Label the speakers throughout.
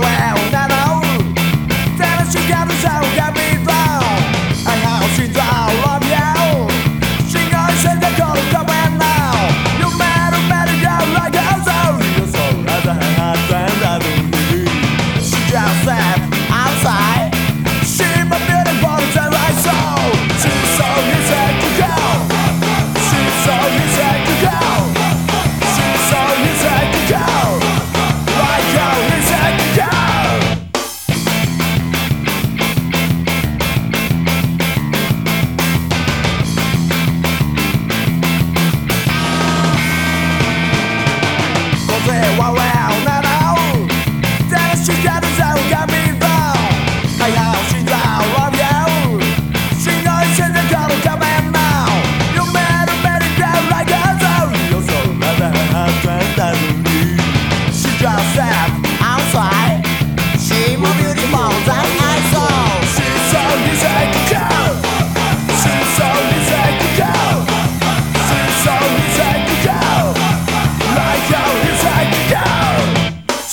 Speaker 1: Shining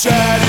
Speaker 1: your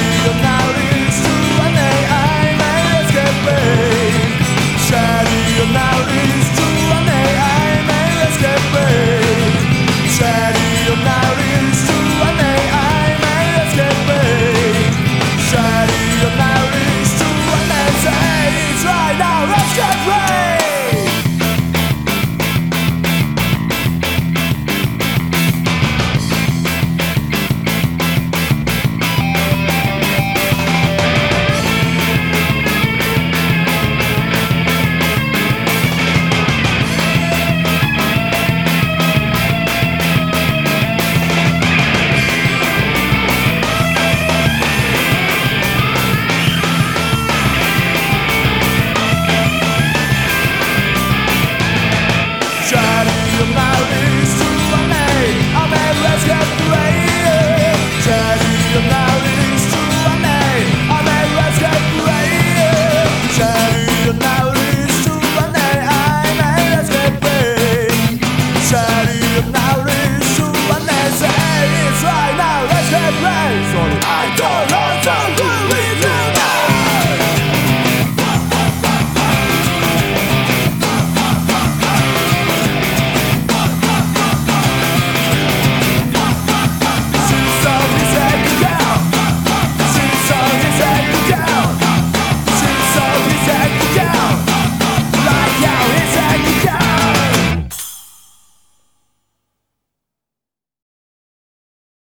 Speaker 1: marriage to a name,